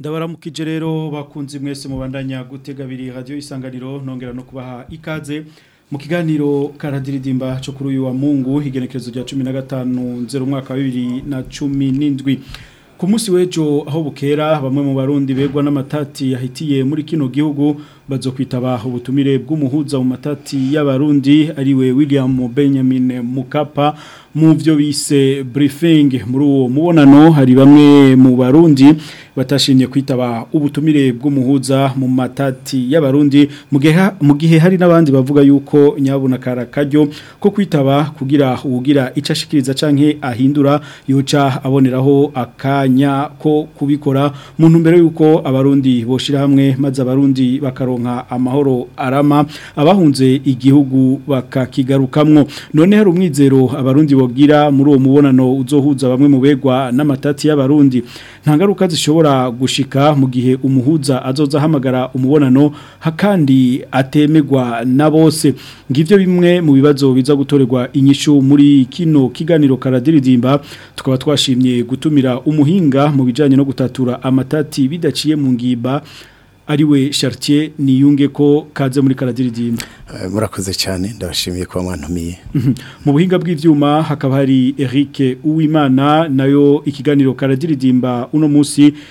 ndabaramukije rero bakunze mwese mubandanya gutega biri radio isanganiro nongera no kubaha ikaze mu kiganiro karadiridimba cyo kuri uyu wa Mungu higenekerezo rya cumi na 15 umwaka wa 2017 ku munsi w'ejo aho bukera bamwe mu barundi begwa n'amatati yahitiye muri kino gihugu bazo kwitaba ubutumire bw'umuhuza mu matati y'abarundi ariwe William Benjamin Mukapa mu byo bise briefing muri uwo mubonano hari bamwe mu barundi batashimye kwitaba ubutumire bw'umuhuza mu matati y'abarundi mu gihe hari n'abandi bavuga yuko nyabuna karakajyo ko kwitaba kugira ubugira icashikiriza ashikiriza canke ahindura yuca aboneraho akanya ko kubikora mu ntumbero yuko abarundi boshira hamwe maze abarundi bakaro bakaronka amahoro arama abahunze igihugu bakakigarukamwo none hari umwizero abarundi bogira muri uwo mubonano uzohuza bamwe mu begwa n'amatati y'abarundi nta ngaruka zishobora gushika mu gihe umuhuza azoza ahamagara umubonano hakandi atemegwa na bose ngivyo bimwe mu bibazo biza gutorerwa inyishu muri kino kiganiro karadiridimba tukaba twashimye gutumira umuhinga mu bijanye no gutatura amatati bidaciye mu ngimba ariwe Chartier niyunge ko kaze muri karadiridimba eh, murakoze cyane ndabashimiye kuba mwantumiye mhm. mu buhinga bw'ibyuma hakaba hari Eric Uwimana nayo ikiganiro karadiridimba uno munsi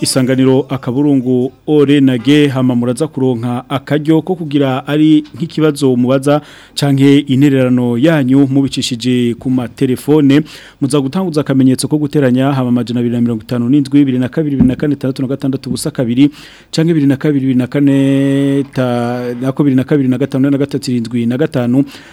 isanganiro akaburungu orenage nage hama muraza kuronka akaryo ko kugira ari nk'ikibazo mubaza canke intererano yanyu mubicishije ku matelefone muza gutanguza akamenyetso ko guteranya hama amajana abiri mirongo itanu n'indwi bibiri na kabiri na kane itandatu na gatandatu ubusa kabiri canke bibiri na kabiri na kane nako bibiri na kabiri na gatanu na gatatu irindwi na gatanu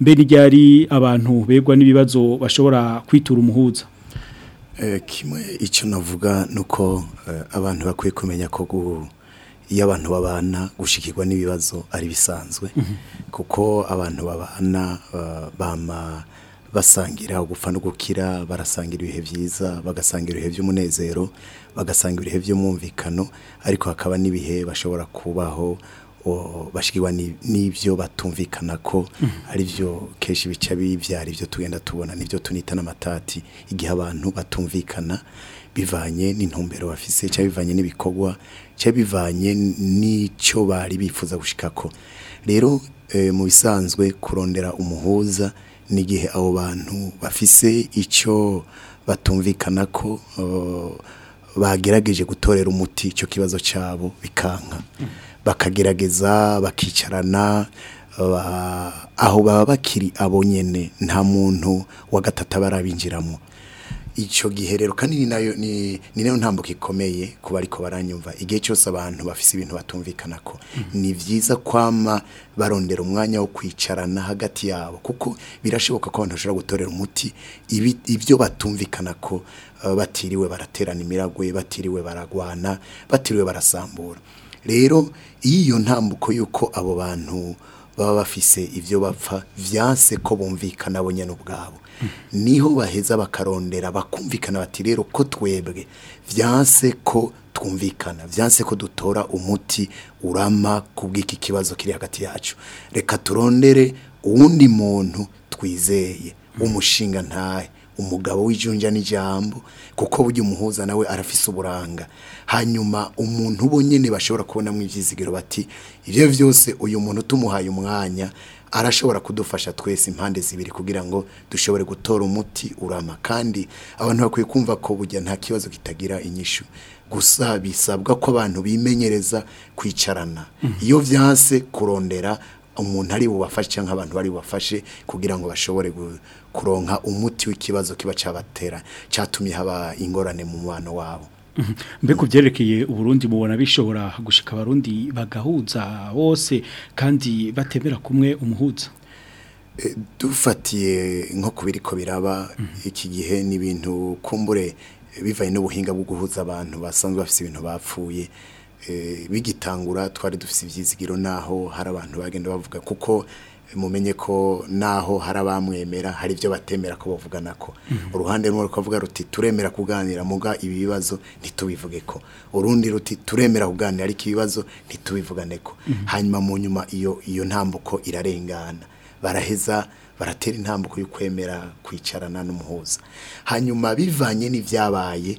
mbe n'iryari abantu begwa n'ibibazo bashobora kwitura umuhuza Eh, icyo navuga ni uko eh, abantu bakwiye kumenya ko iyo abantu babana gushikirwa n'ibibazo ari bisanzwe mhm. kuko abantu babana bama basangira gupfa no gukira barasangira ibihe byiza bagasangira ibihe by'umunezero bagasangira ibihe by'umwumvikano ariko hakaba n'ibihe bashobora kubaho bashyirwa n'ibyo batumvikana ko mm-hmm. ari byo kenshi bica bibyara ibyo tugenda tubona n'ibyo tunita n'amatati igihe abantu batumvikana bivanye n'intumbero bafise cyangwa bivanye n'ibikorwa cyangwa bivanye n'icyo bari bifuza gushikako rero eh, mu bisanzwe kurondera umuhuza n'igihe abo bantu bafise icyo batumvikana ko oh, bagerageje gutorera umuti icyo kibazo cyabo bikanka mm. bakagerageza bakicarana aho baba bakiri abo nyine nta muntu wa gatatu aba arabinjiramo icyo gihe rero kandi ni nayo ni nayo ntambuka ikomeye kuba ariko baranyumva igihe cyose abantu bafise ibintu batumvikana ko mm-hmm. ni byiza kwama barondera umwanya wo kwicarana hagati yabo kuko birashoboka ko abantu bashobora gutorera umuti ibyo batumvikana ko batiriwe baraterana imiragwe batiriwe baragwana batiriwe barasambura rero iyo ntambuko y'uko abo bantu baba bafise ibyo bapfa byanse ko bumvikana bonyine bwabo. niho baheza bakarondera bakumvikana bati rero ko twebwe byanse ko twumvikana byanse ko dutora umuti urama ku bw'iki kibazo kiri hagati yacu reka turondere uwundi muntu twizeye umushinga ntahe umugabo w'ijunja n'ijambo kuko buryo umuhuza nawe arafise uburanga hanyuma umuntu bo nyine bashobora kubonamo ibyizigiro bati ibyo byose uyu muntu tumuhaye umwanya arashobora kudufasha twese impande zibiri kugira ngo dushobore gutora umuti urama kandi abantu bakwiye kumva ko bujya nta kibazo kitagira inyishu gusa bisabwa ko abantu bimenyereza kwicarana mhm. iyo byanse kurondera umuntu ari bubafashe cyangwa abantu bari bubafashe kugira ngo bashobore kuronka umuti w'ikibazo kiba cyabatera cyatumye haba ingorane mu mubano wabo mhm. mbe ku byerekeye uburundi mubona bishobora gushika abarundi bagahuza bose kandi batemera kumwe umuhuza e, dufatiye nko kubiri ko biraba mhm. iki gihe n'ibintu kumbure bivaye n'ubuhinga bwo guhuza abantu basanzwe bafite ibintu bapfuye Eh, bigitangura twari dufite ibyizigiro naho hari abantu bagenda bavuga kuko mumenye ko naho hari abamwemera hari ibyo batemera ko bavugana ko mhm. uruhande rumwe rukavuga ruti turemera kuganira muga ibi bibazo ntitubivuge ko urundi ruti turemera kuganira ariko ibibazo ntitubivugane ko mhm. hanyuma mu nyuma iyo iyo ntambuko irarengana baraheza baratera intambuko y'ukwemera kwicarana n'umuhuza hanyuma bivanye n'ibyabaye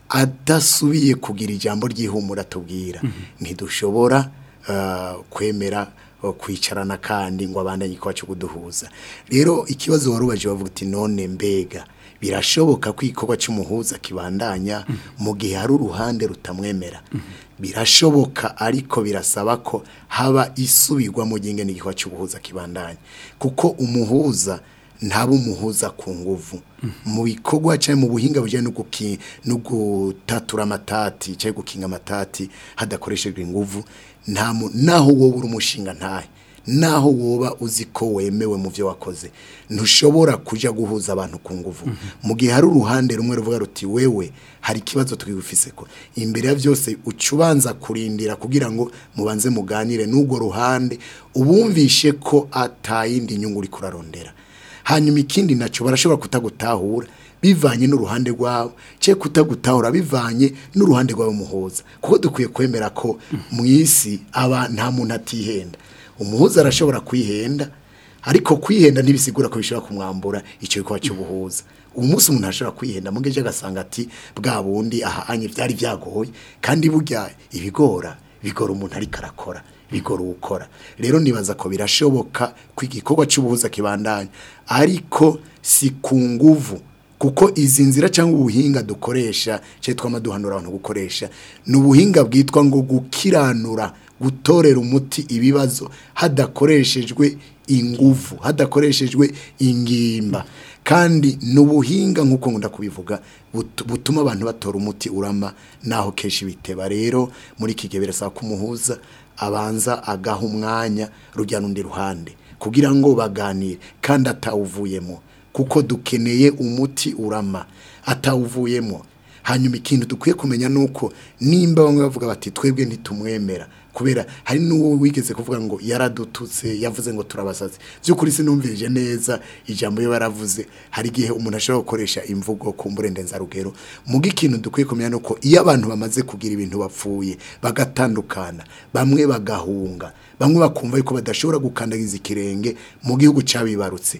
adasubiye kugira ijambo ry'ihumura tubwira ntidushobora eh, kwemera kwicarana kandi ngo abandi niko cyo kuduhuza rero ikibazo warubaje bavuga uti none mbega birashoboka kwikorwa igikorwa cy'umuhuza kibandanya mu gihe hari uruhande rutamwemera birashoboka ariko birasaba ko haba isubirwa mu gihe n'igikorwa cy'ubuhuza kibandanya kuko umuhuza ntaba umuhuza ku nguvu mu bikorwa cyangwa mu buhinga bujyanye no gutatura amatati cyangwa gukinga amatati hadakoreshejwe inguvu naho wowe uri umushinga ntahe naho woba uzi ko wemewe mu byo wakoze ntushobora kujya guhuza abantu ku nguvu mm-hmm. mu gihe hari uruhande rumwe ruvuga ruti wewe hari ikibazo twibufise ko imbere ya byose uca kurindira kugira ngo mubanze muganire n’ubwo ruhande ubumvishe ko atayindi nyungu uri kurarondera hanyuma ikindi nacyo barashobora kutagutahura bivanye n'uruhande rwawe cye kutagutahura bivanye n'uruhande rwawe muhoza kuko dukwiye kwemera ko mu isi aba nta muntu atihenda umuhuza arashobora kwihenda ariko kwihenda ntibisigura ko bishobora kumwambura icyo gikorwa cy'ubuhuza Umunsi munsi umuntu ashobora kwihenda mu gihe agasanga ati bwa bundi ahanye byari byagoye kandi burya ibigora bigora umuntu ariko arakora bigora ukora. rero nibaza ko birashoboka ko igikorwa cy'ubuhuza kibandanya ariko si ku nguvu kuko izi nzira cyangwa ubuhinga dukoresha cyitwa amaduhanura abantu gukoresha ni bwitwa ngo gukiranura gutorera umuti ibibazo hadakoreshejwe ingufu hadakoreshejwe ingimba kandi n’ubuhinga nk'uko nkunda kubivuga butuma abantu batora umuti urama naho keshi biteba rero muri kigebera gihe birasaba abanza agaha umwanya rujya n'undi ruhande kugira ngo baganire kandi atawuvuyemo kuko dukeneye umuti urama atawuvuyemo hanyuma ikintu dukwiye kumenya nuko nimba bamwe bavuga bati twebwe ntitumwemera kubera hari n'uwo wigeze kuvuga ngo yaradututse yavuze ngo turabasatse by'ukuri sinumvirije neza ijambo yo yaravuze hari igihe umuntu ashobora gukoresha imvugo ku mburendenza rugero mu ikintu dukwiye kumenya nuko iyo abantu bamaze kugira ibintu bapfuye bagatandukana bamwe bagahunga bamwe bakumva yuko badashobora gukandagiza ikirenge mu gihugu cyabibarutse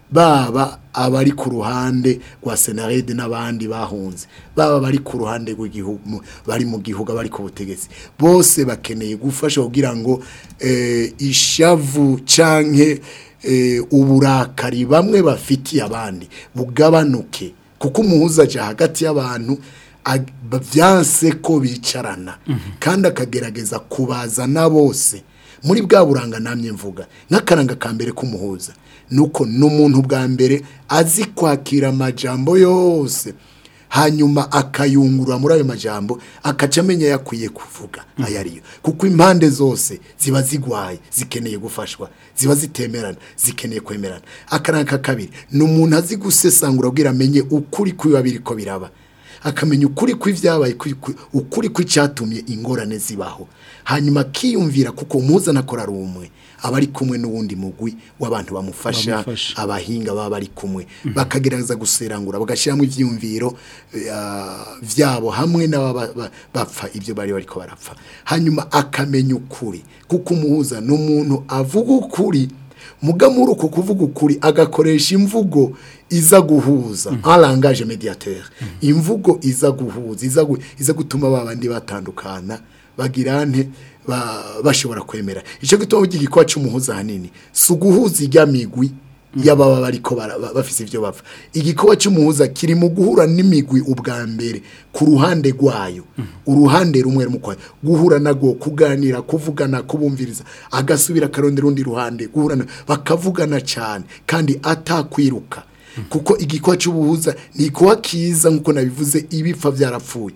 baba abari ku ruhande rwa senarede n'abandi bahunze baba bari ku ruhande rw'igihugu bari mu gihugu bari ku butegetsi bose bakeneye gufasha kugira ngo eh, ishavu canke eh, uburakari bamwe bafitiye abandi bugabanuke kuko umuhuza aca hagati y'abantu byanse ko bicarana mhm. kandi akagerageza kubaza na bose muri bwa buranga namye mvuga nk'akaranga ka mbere k'umuhuza nuko n'umuntu bwa mbere azi kwakira amajambo yose hanyuma akayungura muri ayo majambo akaca amenya yakwiye kuvuga ayo kuko impande zose ziba zigwaye zikeneye gufashwa ziba zitemerana zikeneye kwemerana akaranka kabiri ni azi gusesangura kugira amenye ukuri kw'ibiba ko biraba akamenya ukuri kw'ibyabaye ukuri kw'icyatumye ingorane zibaho hanyuma akiyumvira kuko mpuzanakora ari umwe abari kumwe n'uwundi mugwi w'abantu bamufasha abahinga baba bari kumwe bakagerageza guserangura bagashyiramo ibyiyumviro vyabo eh, hamwe n'ababa bapfa ibyo bari bari ko barapfa hanyuma akamenya ukuri kuko umuhuza ni avuga ukuri muri uko kuvuga ukuri agakoresha imvugo iza guhuza arangaje mm. mediateur imvugo iza guhuza iza gutuma babandi batandukana bagirane bashobora kwemera icyo gituma ugira cy'umuhuza ahanini si uguhuza ijya migwi y'ababa bariko bafite ibyo bapfa igikoba cy'umuhuza kiri mu guhura n'imigwi ubwa mbere ku ruhande rwayo uruhande rumwe rumukwayo guhura nabwo kuganira kuvugana kubumviriza agasubira akarundi rundi ruhande guhurana bakavugana cyane kandi atakwiruka kuko igikoba cy'ubuhuza ni ikoba kiza nk'uko nabivuze ibipfa byarapfuye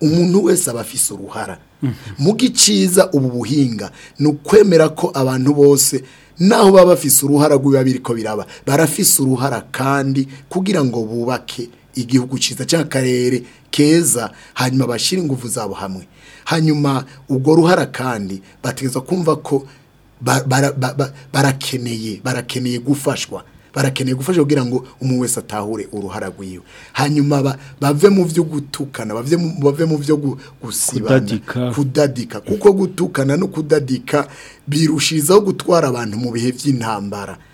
umuntu wese abafise uruhara mu gikiza ubu buhinga ni ukwemera ko abantu bose naho baba bafise uruhara rw'ibiba biriko biraba barafise uruhara kandi kugira ngo bubake igihugu cyiza cy'akarere keza hanyuma bashyire ingufu zabo hamwe hanyuma urwo ruhara kandi bategeza kumva ko barakeneye barakeneye gufashwa barakeneye gufasha kugira ngo umuntu wese atahure uruhara hanyuma bave mu byo gutukana bave mu byo gusibana kudadika kuko gutukana no kudadika birushirizaho gutwara abantu mu bihe by'intambara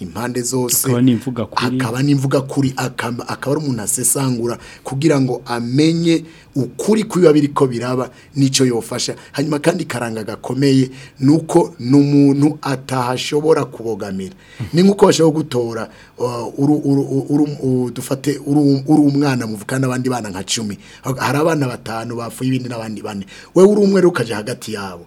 impande zose akaba n'imvuga kuri akaba ari umuntu asesangura kugira ngo amenye ukuri kubiba biri ko biraba n'icyo yofasha hanyuma kandi karanga gakomeye ni uko atahashobora kubogamira hmm. ni nk'uko bashobora gutora uh, uh, dufate uri umwana muvuka n'abandi bana nka cumi hari abana batanu bafuye ibindi n'abandi bane wowe uri umwe ukajya hagati yabo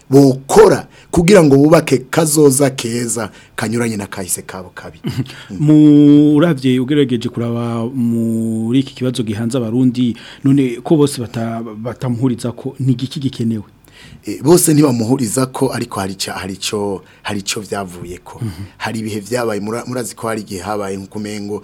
bokora kugira ngo bubake kazoza keza kanyuranye na kahise kabo kabi murabye ugerageje kuraba muri iki kibazo gihanze abarundi none ko bose batamuhuriza ko n'igiki gikenewe e, bose bamuhuriza ko ariko hari icyo hari cyo byavuye ko mhm. hari ibihe byabaye murazi ko hari gihe habaye nk'uko umengo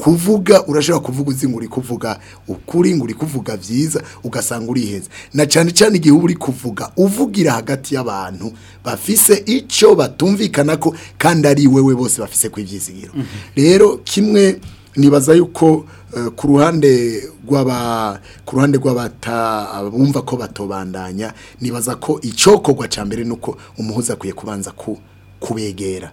kuvuga urashobora kuvuga uzi ngo kuvuga ukuri nguri kuvuga byiza ugasanga uriheza na cyane cyane igihe uri kuvuga uvugira hagati y'abantu bafise icyo batumvikana ko kandi ari wewe bose bafise ku ibyizigiro mhm. rero kimwe nibaza yuko eh, ku ruhande ku ruhande rw'abumva ko batobandanya nibaza ko icyokorwa cya mbere ni umuhuza akwiye kubanza ku kubegera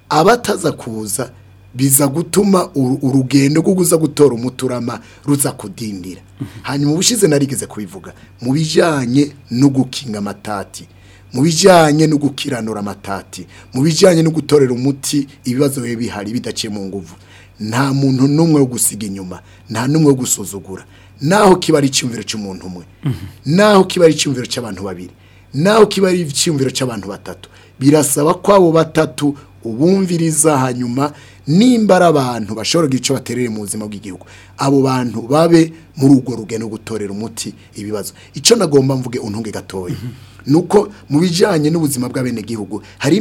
abataza kuza biza gutuma urugendo rwo guza gutora umuturama ruza kudindira hanyuma ubushize narigeze kubivuga mu bijyanye no gukinga matati mu bijyanye no gukiranura matati mu bijyanye no gutorera umuti ibibazo biba bihari bidaciye mu nguvu nta muntu n'umwe wo gusiga inyuma nta n'umwe wo gusuzugura naho kiba ari icyumviro cy'umuntu umwe naho kiba ari icyumviro cy'abantu babiri naho kiba ari icyumviro cy'abantu batatu birasaba ko abo batatu ubumviriza hanyuma nimba ari abantu bashobora guca baterere mu buzima bw'igihugu abo bantu babe muri urwo rugendo gutorera umuti ibibazo icyo nagomba mvuge untunge gatoya mhm. nuko mu bijyanye n'ubuzima bw'abenegihugu hari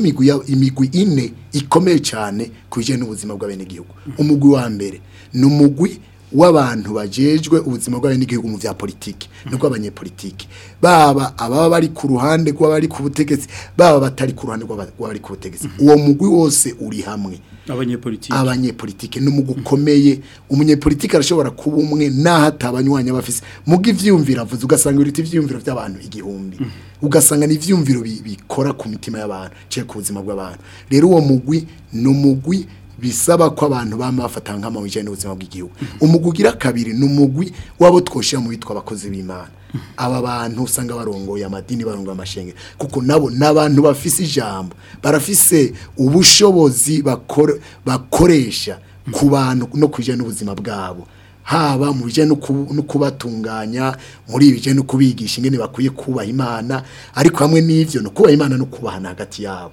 imigwi ine ikomeye cyane ku bijyanye n'ubuzima bw'abenegihugu mhm. umugwi wa mbere ni w'abantu bajejwe ubuzima bw'abantu n'igihugu mu bya politiki mhm. nuko abanyepolitiki baba ababa bari ku ruhande rw'abari ku butegetsi baba batari ku ruhande rw'abari ku butegetsi mhm. uwo mugwi wose uri hamwe abanyepolitiki abanyepolitiki ni umugwi mhm. ukomeye umunyepolitiki arashobora kuba umwe n'aho atabanywanyi aba afise muga ibyiyumviro ugasanga ibiti ibyiyumviro by'abantu igihumbi ugasanga ni ibyiyumviro bikora ku mitima y'abantu cyangwa ku buzima bw'abantu rero uwo mugwi no mugwi. bisaba ko abantu bama bafata nk'amabuye n'ubuzima bw'igihugu umugwi kabiri ni wabo twoshyira mu bitwa abakozi b'imana aba bantu usanga barongoye amadini barongoye amashenge kuko nabo n’abantu bafise ijambo barafise ubushobozi bakoresha ku bantu no ku n'ubuzima bwabo haba mu bijyanye no kubatunganya muri ibi no kubigisha ingene bakwiye kubaha imana ariko hamwe n'ibyo no ukubaha imana no kubahana hagati yabo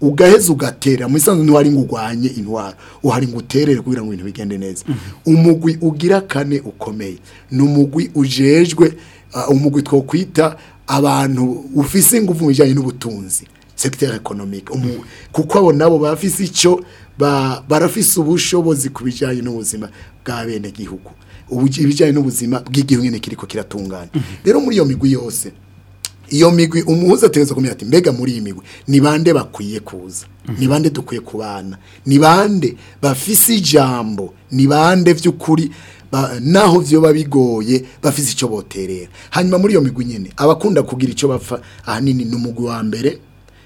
ugaheza ugatera mu isanzwe ntiwari ngo urwanye indwara uhari ngo uterere kugira ngo ibintu bigende neza mhm. umugwi ugira kane ukomeye ni uh, umugwi ujejwe umugwi twakwita abantu ufise ingufu mu bijyanye n'ubutunzi segiteri ekonomike kuko abo nabo bafise icyo barafise ubushobozi ku bijyanye n'ubuzima bwa bene gihugu ibijyanye n'ubuzima bw'igihugu nyine kiriko kiratunganya mhm. rero muri iyo migwi yose iyo migwi umuhuza ategereza kumenya ati mbega muri iyi migwi ni bande bakwiye kuza mhm. ni bande dukwiye kubana ni bande bafise ijambo ni bande by'ukuri naho byoba bigoye bafite icyo boterera hanyuma muri iyo migwi nyine abakunda kugira icyo bapfa ahanini n’umugu wa mbere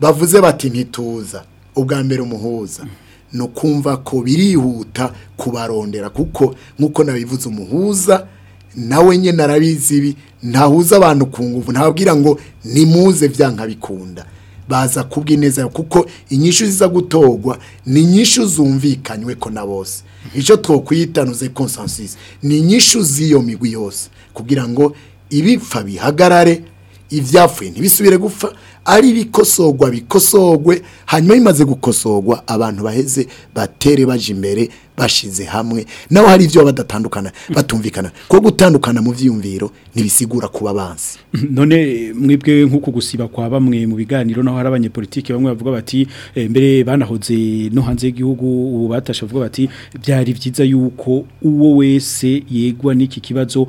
bavuze bati ntituza ubwa mbere umuhuza mhm. no kumva ko birihuta kubarondera kuko nk'uko nabivuze umuhuza nawe nyine arabizi ibi ntahuza abantu ku nguvu ntabwira ngo nimuze byanga bikunda baza kubwi kubw'ineza kuko inyishu ziza gutogwa ni inyishu zumvikanywe ko na bose icyo twakuyitanuze consensus ni inyishu z'iyo migwi yose kugira ngo ibipfa bihagarare ibyapfuye ntibisubire gupfa ari bikosogwa bikosogwe hanyuma imaze gukosogwa abantu baheze batere baje imbere bashize hamwe nawe hari ibyo badatandukana batumvikana ko gutandukana mu byiyumviro ntibisigura kuba bansi none mwebwe nk'uko gusiba kwa bamwe mu biganiro naho hari abanyepolitike bamwe bavuga bati eh, mbere banahoze no hanze y'igihugu ubu batasha bavuga bati byari byiza yuko uwo wese yegwa n'iki kibazo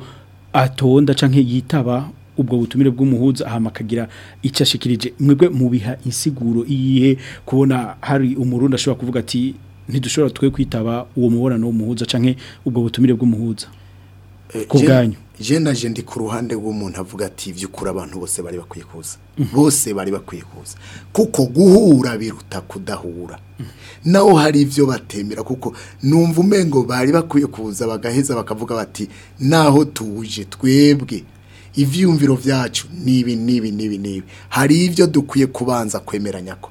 atonda cyangwa yitaba ubwo butumire bw'umuhuza ahamakagira akagira mwebwe mubiha insiguro iyihe kubona hari umurundi ashobora kuvuga ati ntidushobora twe kwitaba uwo mubonano w'umuhuza canke ubwo butumire bw'umuhuza eh, ku bwanyu jenda ndi ku ruhande rw'umuntu avuga ati byukura abantu bose bari bakwiye kuza mhm. bose bari bakwiye kuza kuko guhura biruta kudahura naho hari ibyo batemera kuko numva umengo bari bakwiye kuza bagaheza bakavuga bati naho tuje twebwe ibyiyumviro byacu n'ibi n'ibi n'ibi n'ibi hari ibyo dukwiye kubanza kwemeranya ko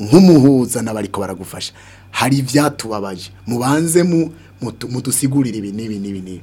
nk'umuhuza n'abariko baragufasha hari ibyatubabaje mubanze mu mudusigurire ibi n'ibi n'ibi n'ibi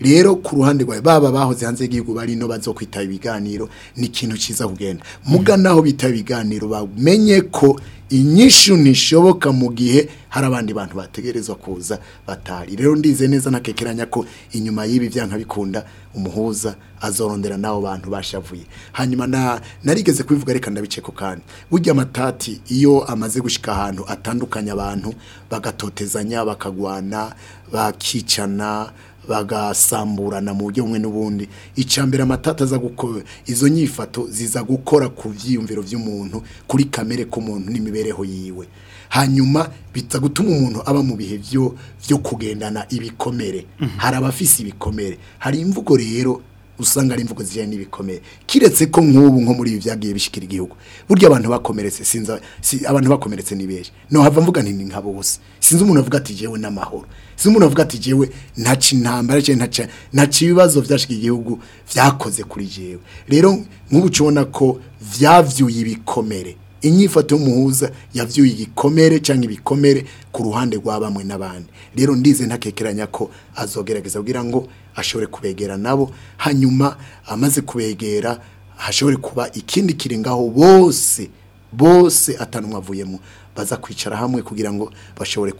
rero ku ruhande rwawe baba bahoze hanze y'igihugu bari no bazokwitaba ibiganiro ni ikintu cyiza kugenda muganaho bitaba ibiganiro bamenye ko inyishu nishoboka mu gihe hari abandi bantu bategerezwa kuza batari rero ndize neza ntakekeranya ko inyuma y'ibi byanka bikunda umuhuza azorondera n'abo bantu bashavuye hanyuma na narigeze kubivuga reka ndabice ko kandi burya amatati iyo amaze gushika ahantu atandukanye abantu bagatotezanya bakagwana bakicana bagasamburana mu buryo bumwe n'ubundi icambere amatata aza gukora izo nyifato ziza gukora ku byiyumviro by'umuntu kuri kamere k'umuntu n'imibereho yiwe hanyuma biza gutuma umuntu aba mu bihe byo byo kugendana ibikomere mhm. hari abafisi ibikomere hari imvugo rero usanga ari imvugo zijyanye n'ibikomere kiretse ko nk'ubu nko muri ibi byagiye bishyikira igihugu burya abantu bakomeretse sinza abantu bakomeretse ni benshi no hava mvuga nti nka bose sinzi umuntu avuga ati jewe n'amahoro si umuntu avuga ati jyewe ntaca intambara cyangwa ntaca ibibazo byashiga igihugu byakoze kuri jyewe rero nk'ubu ko vyavyuye ibikomere inyifato y'umuhuza yabyuye igikomere cyangwa ibikomere ku ruhande rwa bamwe n'abandi rero ndize ntakekeranya ko azogerageza kugira ngo ashobore kubegera nabo hanyuma amaze kubegera hashobore kuba ikindi kiri ngaho bose bose atanumwe avuyemo baza kwicara hamwe kugira ngo bashobore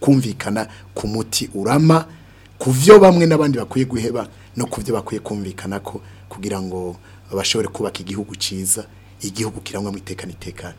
kumvikana ku muti urama ku byo bamwe n'abandi bakwiye guheba no ku byo bakwiye kumvikana ko kugira ngo bashobore kubaka igihugu cyiza igihugu kirangwamo iteka n'itekano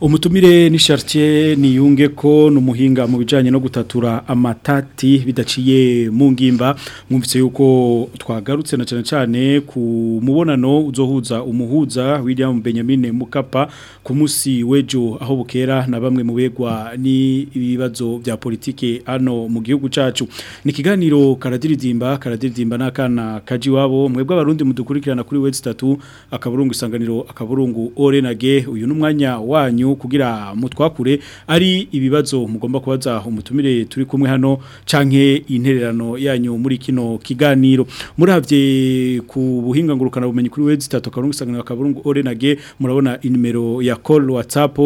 umutumire ni Chartier niyunge ko numuhinga mu bijanye no gutatura amatati bidaciye mu ngimba mwumvise yuko twagarutse na cyane cyane ku mubonano uzohuza umuhuza William Benjamin Mukapa ku musi wejo aho bukera na bamwe mu begwa ni ibibazo bya politike ano mu gihugu cacu ni kiganiro karadiridimba karadiridimba nakana kaji wabo mwebwe abarundi mudukurikirana kuri website 3 akaburungu isanganiro akaburungu orenage uyu numwanya wanyu rwanyu kugira mutwakure ari ibibazo mugomba kubaza umutumire turi kumwe hano canke intererano yanyu muri kino kiganiro murabye ku buhinga ngurukana bumenyi kuri wezi 3 karungisanganira kaburungu orenage murabona inimero ya call WhatsApp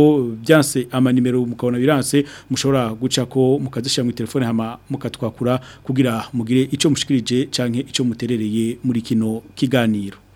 byanse ama nimero mukabona biranse mushobora guca ko mukazishira mu telefone hama mukatwakura kugira mugire icyo mushikirije canke icyo muterereye muri kino kiganiro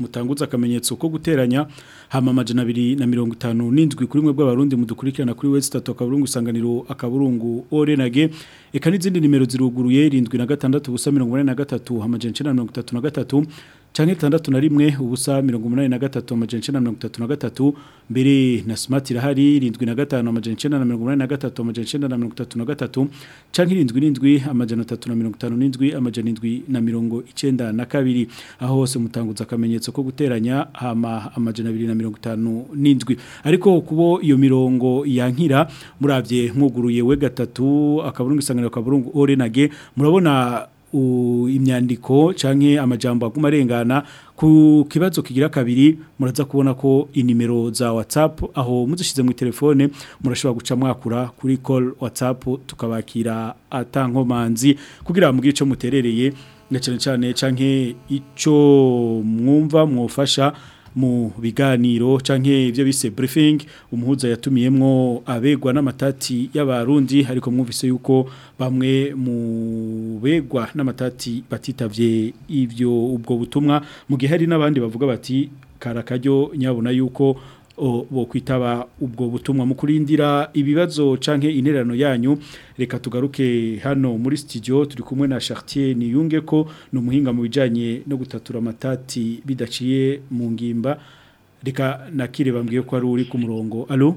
mutanguza akamenyetso ko guteranya hama majana na mirongo itanu n'indwi kuri mwe bw'abarundi mudukurikirana kuri wese itatu akaburungu isanganiro akaburungu orenage eka n'izindi nimero ziruguruye irindwi na gatandatu ubusa mirongo ine na gatatu amajana icyenda na gatatu cyane itandatu na rimwe ubusa mirongo umunani na gatatu amajana icyenda mirongo itatu na gatatu mbere na simati irahari irindwi na gatanu amajana na mirongo umunani na gatatu amajana na mirongo itatu na gatatu cyangwa irindwi n'indwi amajana atatu na mirongo itanu n'indwi amajana indwi na mirongo icyenda na kabiri aho hose mutanguza akamenyetso ko guteranya hama amajana abiri na mirongo itanu n'indwi ariko kubo iyo mirongo yankira murabye nkuguruye we gatatu akaburungu isanganiro akaburungu orenage murabona imyandiko canke amajambo aguma arengana ku kibazo kigira kabiri muraza kubona ko inimero za WhatsApp aho muzishize mu telefone murashobora guca mwakura kuri call WhatsApp tukabakira atankomanzi kugira mugire ico muterereye cyane cyane canke ico mwumva mwofasha mu biganiro canke ivyo bise briefing umuhuza yatumiyemo abegwa n'amatati y'abarundi ariko mwumvise yuko bamwe mu begwa n'amatati batitavye ivyo ubwo butumwa mu gihe hari n'abandi bavuga bati karakajyo nyabona yuko bo kwitaba ubwo butumwa mu kurindira ibibazo canke intererano yanyu reka tugaruke hano muri studio turi kumwe na Chartier niyunge ko no muhinga mu bijanye no gutatura amatati bidaciye mu ngimba reka nakire bambwiye ko ari uri ku murongo allo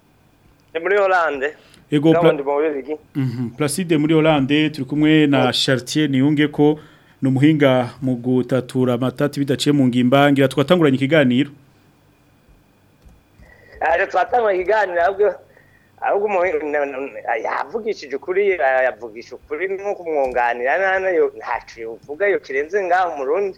Ni muri Hollande. Ego mhm. Placide muri Hollande turi kumwe na oh. Chartier niyunge ko numuhinga mu gutatura amatati bidaciye mu ngimbangira twatanguranye ikiganiro. Ari ah, twatanguranye ikiganiro ahubwo yavugishije ukuri eh, yavugisha ukuri nko kumwunganira nayo ntacyo uvuga iyo kirenze ngaho umurundi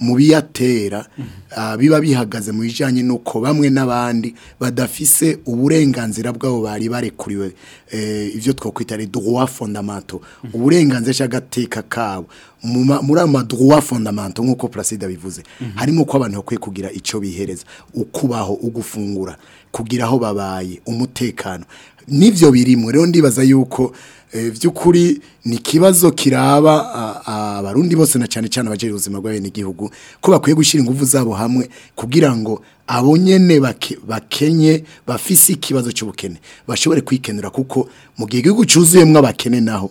mu biyatera mhm. biba bihagaze mu bijyanye n'uko bamwe n'abandi badafise uburenganzira bwabo bari barekuwe bakuriwe eh, ibyo twakwita ari droit fondamental uburenganzira cy'agateka kabo muri ama droit fondamental nk'uko Placide bivuze mhm. harimo ko abantu bakwiye kugira icyo bihereza ukubaho ugufungura kugira aho babaye umutekano nibyo birimo rero ndibaza yuko by'ukuri eh, ni kibazo kiraba abarundi bose na cyane cyane abajyanye ubuzima bw'abenegihugu ko bakwiye gushira ingufu zabo hamwe kugira ngo abo nyine bakenye bafise ikibazo cy'ubukene bashobore kwikenura kuko mu gihe igihugu cyuzuyemo abakene naho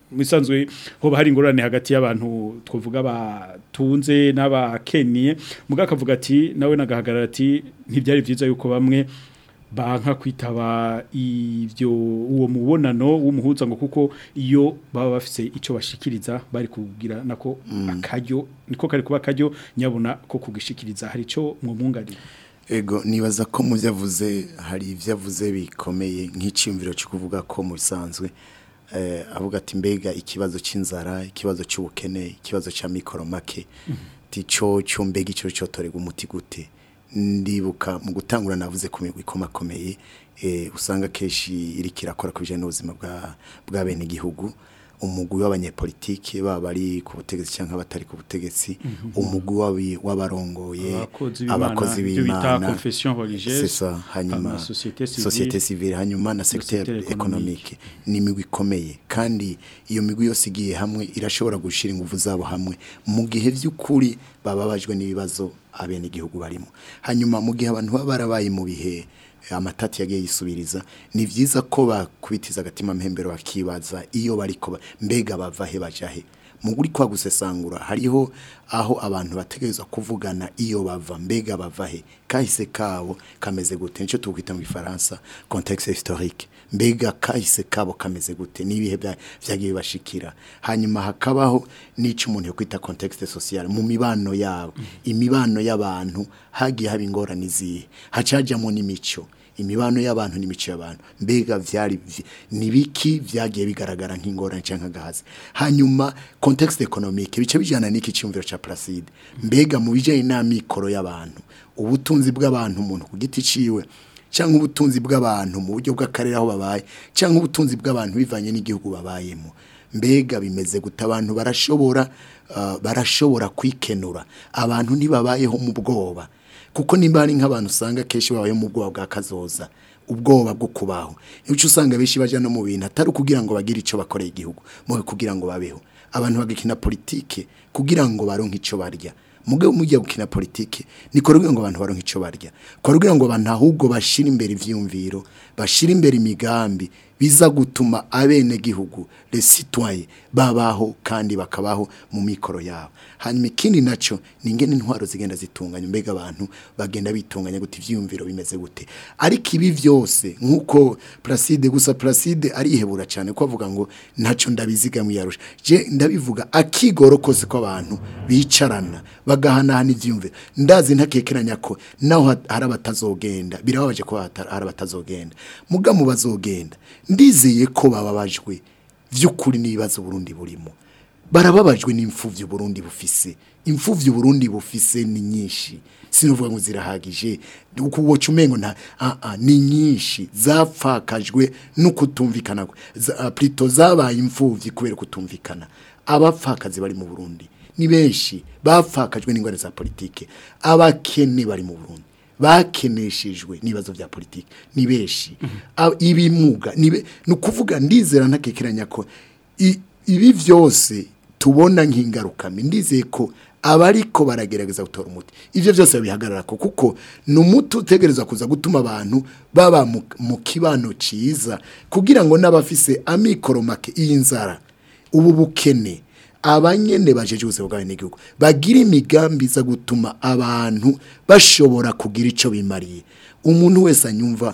musanzwe hoba hari ingorane hagati y'abantu twavuga batunze n'abakeniye mugaka akavuga ati nawe nagahagarara ati ntibyari byiza yuko bamwe banka kwitaba ibyo uwo mubonano w'umuhuza ngo kuko iyo baba bafite icyo bashikiriza bari kugira nako mm. akaryo niko kari kuba akaryo nyabona ko kugishikiriza hari icyo mwumwunganira ego nibaza ko mu byo hari ibyo bikomeye nk'icyumviro cyo kuvuga ko mu bisanzwe Eh, avuga ati mbega ikibazo cy'inzara ikibazo cy'ubukene ikibazo cya mikoro make cyo cyo mbega icyo cyotorerwa umuti gute ndibuka mu gutangura navuze ku migwi ikomakomeye eh, usanga akenshi iri kirakora ku bijyanye n'ubuzima bwa bene igihugu umugwi w'abanyepolitike baba bari ku butegetsi cyangwa batari ku butegetsi mhm. umugwi w'abarongoye abakozi b'imana hanyuma sosiyete sivire hanyuma na sekiteri ekonomike ni imigwi ikomeye kandi iyo migwi yose igiye hamwe irashobora gushyira ingufu zabo hamwe mu gihe by'ukuri bababajwe n'ibibazo abenegihugu barimo hanyuma mu gihe abantu baba barabaye mu bihe amatati yagiye yisubiriza ni byiza ko bakubitiza agatima mpembero bakibaza iyo bari kuba mbega bava he mu guri kwa gusesangura hariho aho abantu bategereza kuvugana iyo bava mbega bavahe kahise kabo kameze gute nicyo tukwita mu gifaransa contexte historique mbega kahise kabo kameze gute n'ibihe byagiye bashikira. hanyuma hakabaho n'icyo umuntu yo kwita contexte sociale mu mibano yabo mm-hmm. imibano y'abantu hagiye haba ingorane izihe hacajamo n'imico imibano y'abantu n'imico y'abantu mbega byari nibiki byagiye bigaragara nk’ingora cyangwa gahaze hanyuma context economique bice bijyana n'iki cyumviro cha Placide mbega mu bijyanye na mikoro y'abantu ubutunzi bw'abantu umuntu ku giti ciwe cyangwa ubutunzi bw'abantu mu buryo bw'akarere aho babaye cyangwa ubutunzi bw'abantu bivanye n'igihugu babayemo mbega bimeze guta abantu barashobora ah, barashobora kwikenura abantu ntibabayeho mu bwoba kuko nimba hari nk'abantu usanga kenshi babaye mu bwoba bwa kazoza ubwoba bwo kubaho nicyo usanga benshi bajya no mu bintu atari kugira ngo bagire icyo bakoreye igihugu mu kugira ngo babeho abantu bagakina politike kugira ngo baronke icyo barya mugabo mujya gukina politike ni kugira ngo abantu baronke icyo barya kugira ngo abantu ahubwo bashira imbere ivyumviro bashire imbere imigambi biza gutuma abene gihugu resitwaye babaho kandi bakabaho mu mikoro yabo hanyuma ikindi nacyo ni ingene intwaro zigenda zitunganya mbega abantu bagenda bitunganya gute ibyiyumviro bimeze gute ariko ibi byose nk'uko Placide gusa Placide arihebura cyane ko avuga ngo ntacyo ndabizigamwe yarusha je ndabivuga akigorokoze ko abantu bicarana bagahanahana ibyiyumviro ndazi ntakekeranya ko naho hari abatazogenda birababaje ko hari abatazogenda muga mu bazogenda ndizeye ko bababajwe by'ukuri n'ibibazo Burundi burimo barababajwe n'imfubyi Burundi bufise imfubyi Burundi bufise ni nyinshi sinuvuga ngo zirahagije kuwo cumengo nta a a ni nyinshi zapfakajwe n'ukutumvikana plito zabaye imfubyi kubera kutumvikana abapfakazi bari mu Burundi ni benshi bapfakajwe n'ingwara za politike abakene bari mu Burundi bakeneshejwe nibazo bya politiki nibeshi ibimuga nibe ni ukuvuga ndizera ntakekeranya ko ibi byose tubona nk'ingaruka ndizeye ko abariko baragerageza gutora umuti ivyo byose bihagarara ko kuko ni utegereza kuza gutuma abantu baba mu kibano ciza kugira ngo n'abafise amikoro iyi nzara ubu bukene abanyene bajeje ubusabwa n'igihugu bagira imigambi za gutuma abantu bashobora kugira ico bimariye umuntu wese anyumva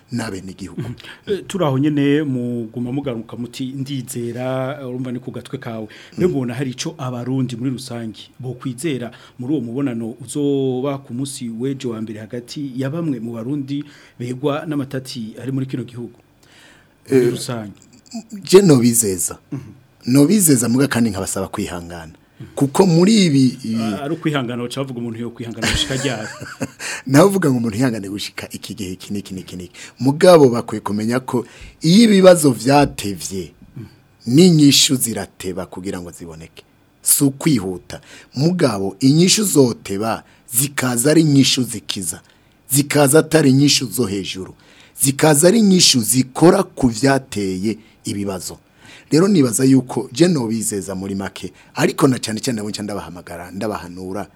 n'abenegihugu mhm. eh, turaho mu guma mugaruka muti ndizera eh, urumva ni ku gatwe kawe mhm. mbona hari icyo abarundi muri rusange kwizera muri uwo mubonano uzoba ku munsi w'ejo wa mbere hagati ya bamwe mu barundi begwa n'amatati ari muri kino gihugu muri eh, rusange je nobizeza mhm. nobizeza muga kandi nkabasaba kwihangana kuko muri ibi ari ukwihangana uca bavuga umuntu yo kwihangana gushika ryari nawe uvuga ngo umuntu yihangane gushika iki gihe iki n'iki mugabo bakwiye kumenya ko iyo ibibazo byatevye n'inyishu zirateba kugira ngo ziboneke si ukwihuta mugabo inyishu zoteba zikaza ari inyishu zikiza zikaza atari inyishu zo hejuru zikaza ari inyishu zikora ku byateye ibibazo rero nibaza yuko je bizeza muri make ariko na cyane cyane nabonye ndabahamagara ndabahanura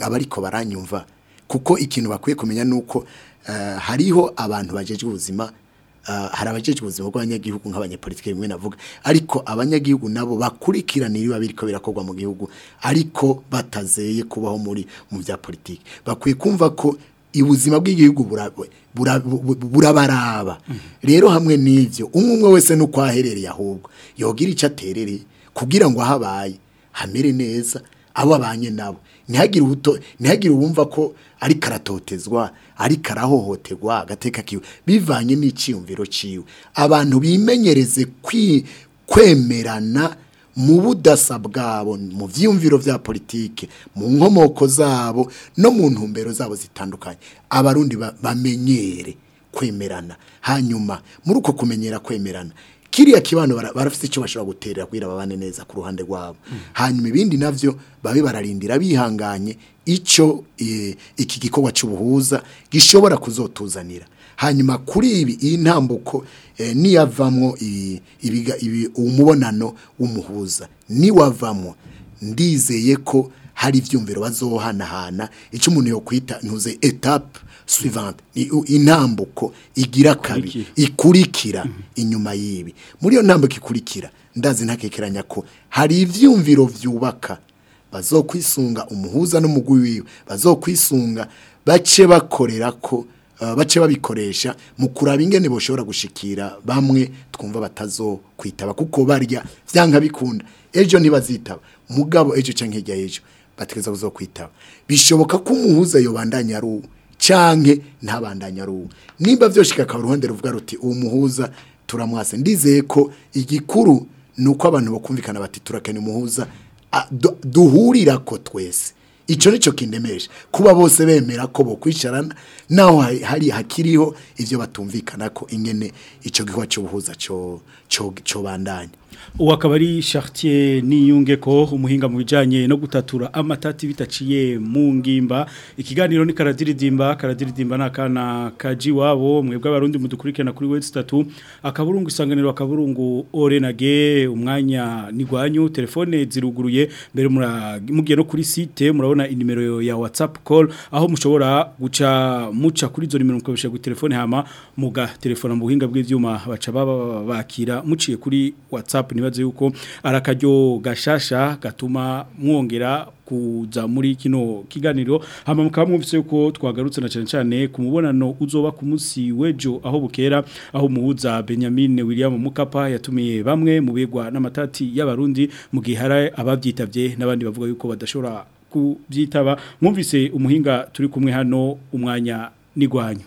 abariko baranyumva kuko ikintu bakwiye kumenya nuko uh, eh, hariho abantu bajeje ubuzima uh, hari abajeje ubuzima bw'abanyagihugu nk'abanyapolitike bimwe navuga ariko abanyagihugu nabo bakurikirana ibiba biriko birakorwa mu gihugu ariko batazeye kubaho muri mu bya politiki bakwiye kumva ko ubuzima bw'igihugu burabaraba rero hamwe n'ibyo umwe wese n'uko aherereye ahubwo yogira icyo aterereye kugira ngo habaye hamere neza abo abanye nabo ntihagire ubuto ntihagire uwumva ko ari karatotezwa ari karahohoterwa agateka kiwe bivanye n'icyumviro ciwe abantu bimenyereze kwemerana mu budasa bwabo mu byumviro bya politiki mu nkomoko zabo no mu ntumbero zabo zitandukanye abarundi bamenyere kwemerana hanyuma muri uko kumenyera kwemerana kiriya kibano barafite icyo bashobora guterera kugira babane neza ku ruhande rwabo mm. hanyuma ibindi nabyo babe bararindira bihanganye icyo eh, iki gikorwa cy'ubuhuza gishobora kuzotuzanira hanyuma kuri ibi iyi ntambuko eh, niyavamo umubonano w'umuhuza niwavamo ndizeye ko hari ibyumviro bazohanahana icyo umuntu yo kwita ntuze etape suivante ni intambuko igira kabiri ikurikira inyuma y'ibi muri yo ntambuko ikurikira ndazi ntakekeranya ko hari ibyumviro vyubaka bazokwisunga umuhuza n'umugwi wiwe bazokwisunga bace bakorera ko Eh, bace babikoresha mu kuraba ingene boshobora gushikira bamwe twumva batazo kwitaba kuko barya byanga bikunda ejo ntibazitaba mugabo ejo cyangwa hirya ejo bategeza buzo kwitaba bishoboka ko umuhuza yobandanya ari uwo canke ntabandanya ari uwo nimba byoshika akaba uruhande ruvuga ruti uwo muhuza turamwase ndizeye ko igikuru ni uko abantu bakumvikana bati turakeneye umuhuza duhurira ko twese icyo nicyo kindemeje kuba bose bemera ko bokwicarana naho hari hakiriho ibyo batumvikana ko ingene icyo gihuha cy'ubuhuza cyo bandanya uwakabari akaba ari shakitiye n'iyunge ko umuhinga mu bijyanye no gutatura amatati bitaciye mu ngimba ikiganiro ni karadiridimba karadiridimba ni akana kaji wabo mwebwe abarundi mudukurikirana kuri wese itatu akaburungu isanganiro akaburungu orenage umwanya ntigwanyu telefone ziruguruye mbere mugiye no kuri site murabona inimero ya WhatsApp call aho mushobora guca muca kuri izo nimero mukabisha ku telefone hama mugaterefona mu buhinga bw'ibyuma baca bakira muciye kuri WhatsApp WhatsApp nibaze yuko arakaryo gashasha gatuma mwongera kuza muri kino kiganiro hama mukaba mwumvise yuko twagarutse na cyane cyane ku mubonano uzoba ku munsi w'ejo aho bukera aho muhuza Benjamin William Mukapa yatumiye bamwe mu bigwa n'amatati y'abarundi mu gihe hari ababyitabye n'abandi bavuga yuko badashobora kubyitaba mwumvise umuhinga turi kumwe hano umwanya nigwanyu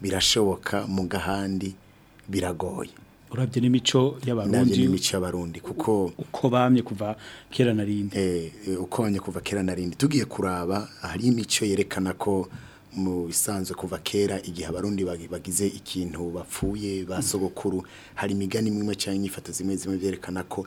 birashoboka mu gahandi biragoye urabye n'imico y'abarundi n'imico y'abarundi kuko uko bamye kuva kera na rindi eh uko kuva kera narindi tugiye kuraba hari imico yerekana ko mu bisanzwe kuva kera igihe abarundi bagize ikintu bapfuye basogokuru mm. hari imigani imwe cyangwa inyifato zimwe zimwe byerekana ko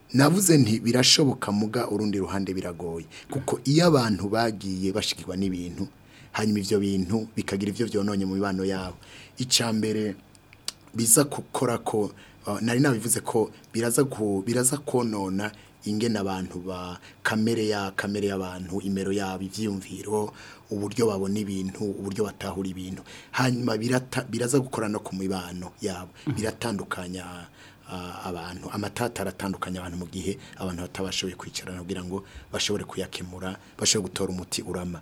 Navuze nti birashoboka muga urundi ruhande biragoye kuko iyo abantu bagiye bashikirwa n'ibintu hanyuma ivyo bintu bikagira ivyo vyononye mu mibano yabo mbere biza gukora ko uh, nari nabivuze ko biraza ko biraza konona ingene nabantu ba kamere ya kamere y'abantu imero yabo ivyiyumviro uburyo babona ibintu uburyo batahura ibintu hanyuma biraza gukorana ku mibano yabo mm-hmm. biratandukanya abantu amatata aratandukanya abantu mu gihe abantu batabashoboye kwicarana kugira ngo bashobore kuyakemura bashobore gutora umuti urama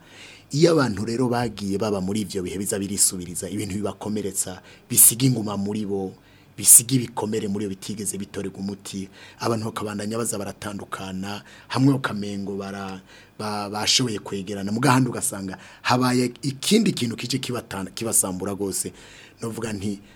iyo abantu rero bagiye baba muri ibyo bihe biza birisubiriza ibintu bibakomeretsa bisiga inguma muri bo bisiga ibikomere muri iyo bitigeze bitorerwa umuti abantu bakabandanya baza baratandukana hamwe ukamengo bara bashoboye kwegerana mu gahanda ugasanga habaye ikindi kintu kije kibasambura rwose novuga nti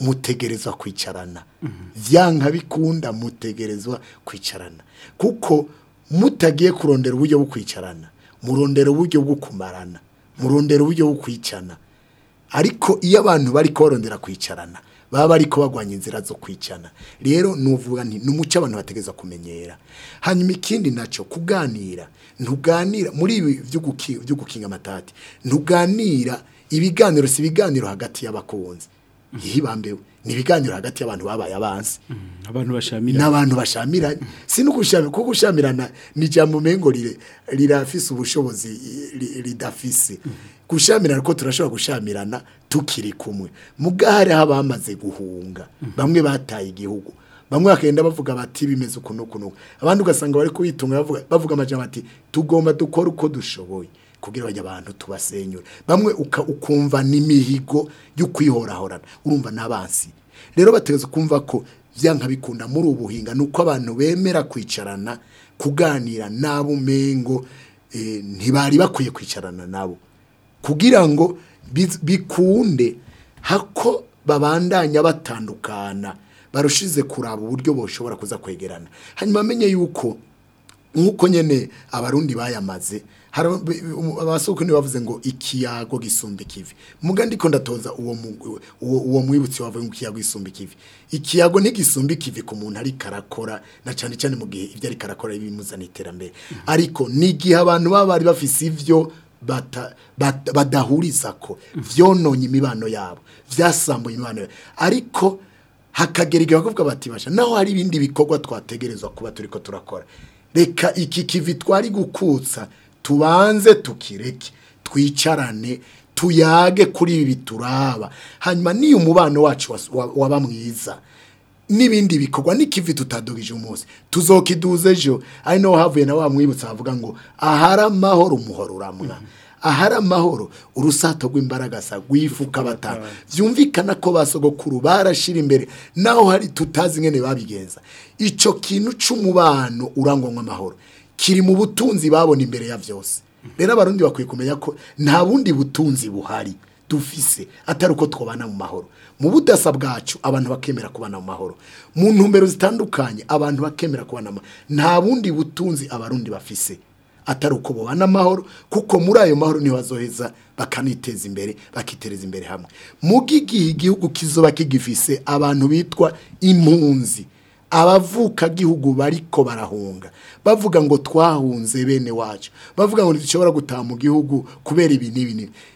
mutegerezwa kwicarana byanka mhm. bikunda mutegerezwa kwicarana kuko mutagiye kurondera uburyo bwo kwicarana murondera uburyo bwo kumarana murondera uburyo bwo kwicana ariko iyo abantu bari korondera kwicarana baba bari kubagwanya inzira zo kwicana rero nuvuga nti ni umuco abantu bategereza kumenyera hanyuma ikindi nacyo kuganira ntuganira muri ibi byo gukinga amatati ntuganira ibiganiro si ibiganiro hagati y'abakunzi ntihibambewe ni ibiganiro hagati y'abantu babaye abansi mm, abantu bashamirana n'abantu bashamiranye si no gushamirana ni ijambo mengo rirafise ubushobozi ridafise gushamirana ko turashobora gushamirana tukiri kumwe mu bwahari haba bamaze guhunga bamwe bataye igihugu bamwe bakagenda bavuga bati bimeze ukuntu ukuntu abandi ugasanga bari kubitunga bavuga amajyambere ati tugomba dukora uko dushoboye kugira ngo abantu tubasenyure bamwe ukumva n'imihigo yo kwihorahorana urumva n'abansi rero bategereza kumva ko byanga bikunda muri ubuhinga ni abantu bemera kwicarana kuganira n'abo umengo eh, ntibari bakwiye kwicarana nabo kugira ngo bikunde hako babandanya batandukana barushize kuraba uburyo bashobora kuza kwegerana hanyuma amenye yuko nk'uko nyine abarundi bayamaze hari abasuku ni bavuze ngo ikiyago gisumba kivi muga ndiko ndatonza uwo uwo uwo mwibutsi wavuye ngo ikiyago gisumba ikivi ikiyago ntigisumba kivi ku muntu ari karakora na cyane cyane mu gihe ibyo ari karakora bimuzana iterambere mm-hmm. ariko ni igihe abantu baba bari bafise ivyo badahuriza ko mm-hmm. vyononye imibano yabo vyasambuye imibano ariko hakagera igihe bakubwa batibasha naho hari ibindi bikorwa twategerezwa kuba turi turakora reka iki kivi twari gukutsa tubanze tukireke twicarane tuyage kuri ibi bituraba hanyuma ni umubano wacu waba mwiza n'ibindi bikorwa n'ikivi tutadugije umunsi tuzokiduze ejo ari naho havuye na wa mwibutsa avuga ngo ahari amahoro umuhoro uramwa ahari amahoro urusato rw'imbaragasa rwifuka batanu byumvikana ko basogokuru barashira imbere naho hari tutazi nkene babigenza icyo kintu cy'umubano urangwamo amahoro kiri mu butunzi babona imbere ya byose rero abarundi bakwiye kumenya ko nta bundi butunzi buhari dufise atari uko twabana mu mahoro mu budasa bwacu abantu bakemera kubana mu mahoro mu ntumbero zitandukanye abantu bakemera kubana nta bundi butunzi abarundi bafise atari uko bubana amahoro kuko muri ayo mahoro niho bazoheza bakaniteza imbere bakitereza imbere hamwe mu gihe igihugu kizoba kigifise abantu bitwa impunzi abavukagihugu bariko barahunga bavuga ngo twahunze bene wacu bavuga ngo dushobora gutaha mu gihugu kubera ibi n'ibi n'ibi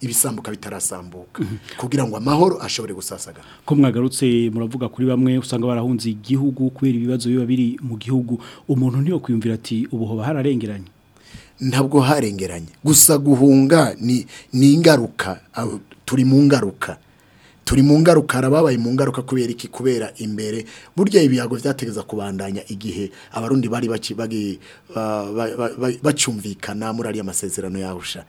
ibisambuka bitarasambuka mm-hmm. kugira ngo amahoro ashobore gusasaga ko mwagarutse muravuga kuri bamwe usanga barahunze igihugu kubera ibibazo biba biri mu gihugu umuntu ntiyo kwiyumvira ati ubuhoba hararengeranye ntabwo harengeranye gusa guhunga ni ingaruka turi mu ngaruka turi mu ngaruka harababaye mu ngaruka kubera iki kubera imbere burya ibihago byategeza kubandanya igihe abarundi bari bacyumvikana muri ariya masezerano yahusha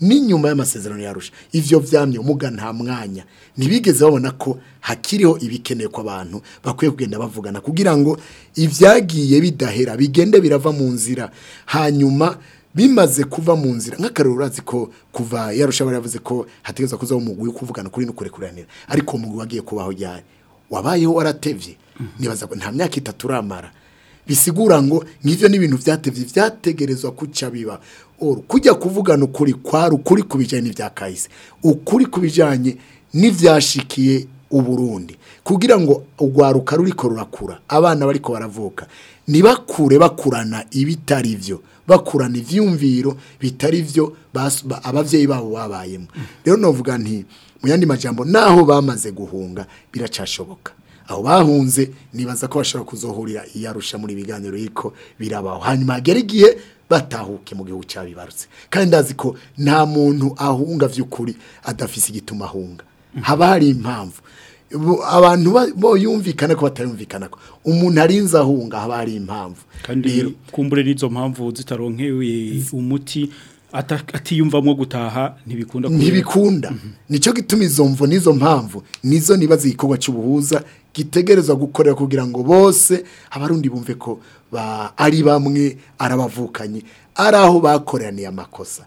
n'inyuma y'amasezerano yarusha ibyo byamyeho umuga nta mwanya nibigeze babona ko hakiriho ibikenewe ko abantu bakwiye kugenda bavugana kugira ngo ibyagiye bidahera bigende birava mu nzira hanyuma bimaze kuva mu nzira nk'akaruru urazi ko kuva yarusha yavuze ko hategereza kuzaho umugwi kuvugana kuri no kurekuranira ariko umugwi wagiye kubaho ryari wabayeho waratevye nibaza nta myaka itatu uramara bisigura ngo ngivyo n'ibintu byatevye byategerezwa kuca biba or kujya kuvugana ukuri kwari ukuri ku bijyanye n'ibya kahise ukuri kubijanye n'ivyashikiye uburundi kugira ngo ugwaruka ruriko rurakura abana bariko baravuka Nibakure bakurana ibitari byo bakurana ibyumviro bitari byo ababyeyi babo babayemo rero navuga nti mu yandi majambo naho bamaze guhunga biracashoboka aho bahunze nibaza ko bashobora kuzohurira iyarusha muri biganiro y'iko birabaho hanyuma hagera igihe batahuke mu gihugu cyabibarutse kandi ndazi ko nta muntu ahunga by'ukuri adafise igituma ahunga haba hari impamvu abantu bo yumvikana ko batayumvikana ko umuntu arinze ahunga haba hari impamvu kandi kumbure n'izo mpamvu zitaronkeye umuti atiyumvamo gutaha ntibikunda ntibikunda mhm. nicyo gituma izo mvu n'izo mpamvu nizo niba zikorwa cy'ubuhuza gitegereza gukorera kugira ngo bose abarundi bumve ko ari bamwe arabavukanye ari aho bakoraniye amakosa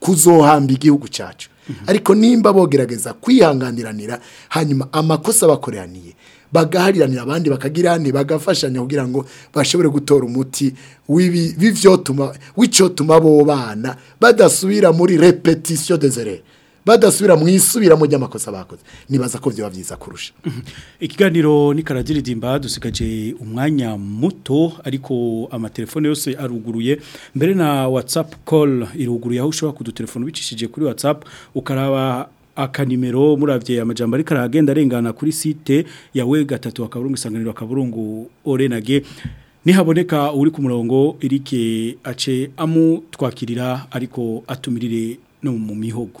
kuzohamba igihugu cyacu ariko nimba bogerageza kwihanganiranira hanyuma amakosa bakoreraniye bagaharanira abandi bakagira bagafashanya kugira ngo bashobore gutora umuti w'ibyotuma w'icyotuma bo bana badasubira muri repetition repetisiyo dezerere badasubira mu isubira mu ry'amakosa bakoze nibaza ko byaba byiza kurusha mhm. ikiganiro ni karagiririmba dusigaje umwanya muto ariko amatelefone yose aruguruye mbere na WhatsApp call iruguruye aho ushobora kudutelefona ubicishije kuri WhatsApp ukaraba akanimero murabye amajambo ariko aragenda arengana kuri site yawe gatatu akaburungu isanganiro akaburungu orenage nihaboneka uri ku murongo irike ace amu twakirira ariko atumirire no mu mihogo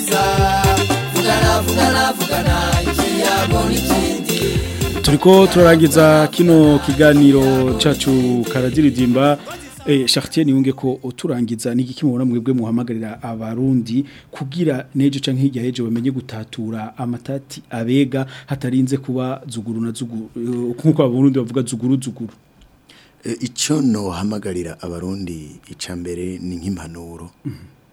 vugana vugana vugana ikiyago n'ikindi turiko turarangiza kino kiganiro cacu karadiridimba Eh, Chartier niwunge ko turangiza n'igiki mubona mwebwe muhamagarira abarundi kugira nejo canke hirya hejo bamenye gutatura amatati abega hatarinze kuba zuguru na zuguru eh, nkuko abarundi bavuga zuguru zuguru eh, icyo nohamagarira abarundi ica mbere ni nk'impanuro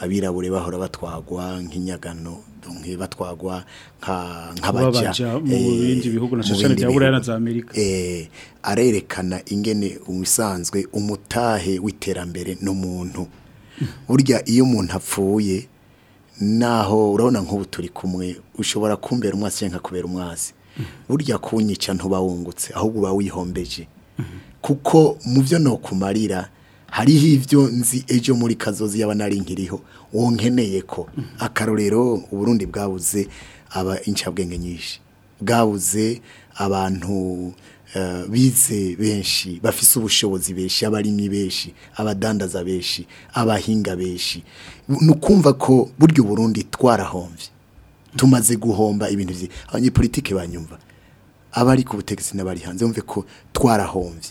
abirabure bahora batwagwa nk'inyagano donke batwagwa nka nkabaja mu eh, bindi bihugu na cyane bya Buraya arerekana ingene umusanzwe umutahe witerambere no muntu burya iyo umuntu apfuye naho urabona nk'ubu turi kumwe ushobora kumbera umwasi cyangwa kubera umwasi burya kunyica ntubawungutse ahubwo bawihombeje. Mhm. kuko mu byo no kumarira hariho ibyo nzi ejo muri kazozi yaba wonkeneye ko akarorero uburundi bwabuze aba incabwenge nyinshi bwabuze abantu eh, bize benshi bafise ubushobozi benshi abarimyi benshi abadandaza benshi abahinga benshi ni ukumva ko buryo uburundi twarahombye tumaze guhomba ibintu byiza abanyepolitike banyumva abari ku butegetsi n'abari hanze umve ko twarahombye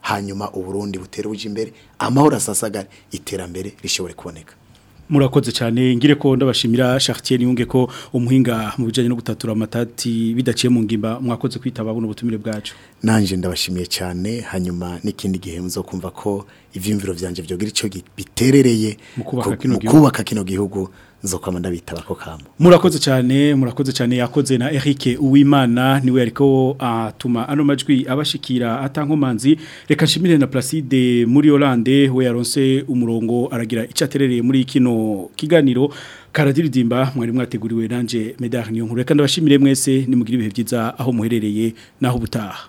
hanyuma uburundi butere buje imbere amahoro asasagara iterambere rishobore kuboneka murakoze cyane ngire ko ndabashimira Chartier niyunge ko umuhinga mu bijanye no gutatura amatati bidaciye mu ngimba mwakoze kwitaba buno butumire bwacu nanje ndabashimiye cyane hanyuma n'ikindi gihe muzokumva ko ivyimviro vyanje byogira ico biterereye mu kubaka kino gihugu nzokoma ndabitaba ko kamo murakoze cyane murakoze cyane yakoze na Eric Uwimana niwe ariko atuma ano majwi abashikira atankomanzi reka nshimire na Placide muri Hollande we yaronse umurongo aragira icaterereye muri kino kiganiro karadiridimba mwari mwateguriwe nanje Medar Nyonkuru reka ndabashimire mwese nimugire ibihe byiza aho muherereye naho butaha